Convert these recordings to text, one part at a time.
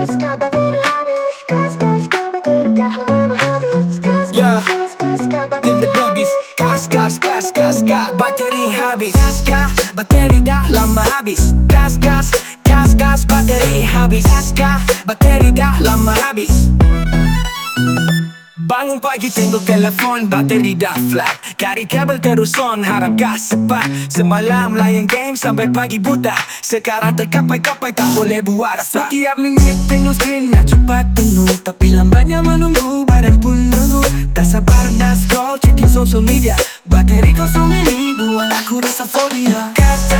Yeah, Gas, gas, gas, gas, gas habis Gas, gas, bateri dah lama habis Bangun pagi tengok telefon Bateri dah flat. Cari kabel terus on Harap gas cepat. Semalam layan game Sampai pagi buta. Sekarang terkapai-kapai Tak boleh buat apa Setiap minit tengok screen Nak cepat penuh. Tapi lambatnya menunggu Badan pun nunggu Tak sabar nak scroll Checking social media. Bateri kosong ini Buat aku rasa folia. Gas,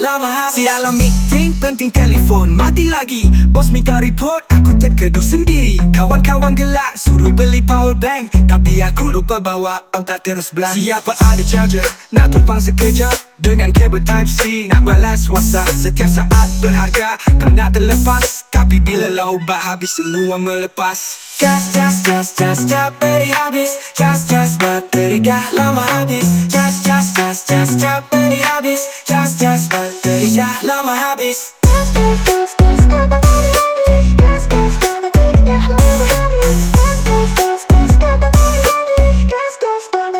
lama habis. Sialan meeting penting telefon. Mati lagi. Bos minta report Aku terkeduh sendiri. Kawan-kawan gelak Suruh beli power bank. Tapi aku lupa bawa Otak terus belah. Siapa ada charger? Nak tumpang sekejap Dengan kabel type C. Nak balas whatsapp Setiap saat berharga. Tak nak terlepas Tapi bila laubat habis Semua melepas. Gas, gas, gas, gas, bateri habis. Gas, gas, bateri dah lama habis. Gas, gas, gas, gas, bateri habis. Gas, gas, bateri dah lama habis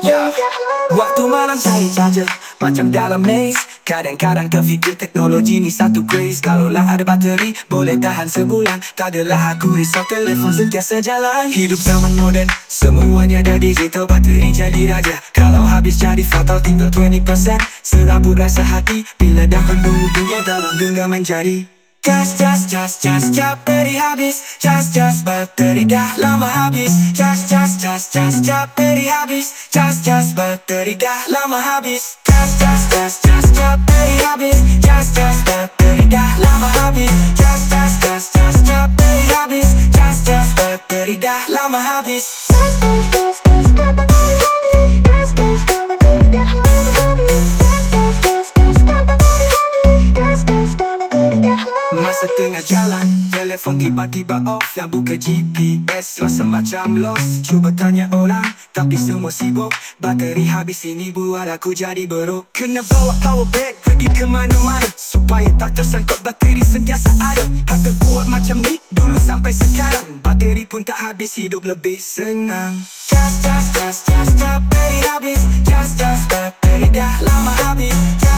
Ya, waktu malam cari charger Macam dalam maze Kadang-kadang terfikir teknologi ni satu craze Kalaulah ada bateri Boleh tahan sebulan. Tak adalah aku risau telefon sentiasa jalan. Hidup zaman moden Semuanya dah digital Bateri jadi raja. Kalau habis jadi fatal Tinggal 20% Serabut rasa hati Bila dah penuh dunia dalam genggaman jari. Gas, gas, gas, gas, bateri habis. Gas, gas, bateri dah lama habis. Gas, gas, gas, gas, bateri habis. Gas, gas, bateri dah lama habis just, just a baby hobby Just, just a baby Just, just, just, just a baby hobby Just, just Just, just, just, just a baby hobby Just, just, just a baby Just, just, just, just a baby hobby Just, just, Masa tengah jalan telefon tiba-tiba off Yang buka GPS Rasa macam lost, cuba tanya orang Tapi semua sibuk, bateri habis ini buat aku jadi beruk Kena bawa power bag, pergi ke mana-mana Supaya tak tersangkut bateri sentiasa ada Tak kuat macam ni, dulu sampai sekarang Bateri pun tak habis, hidup lebih senang Just, just, just, just, bateri habis Just, just, bateri dah lama habis just,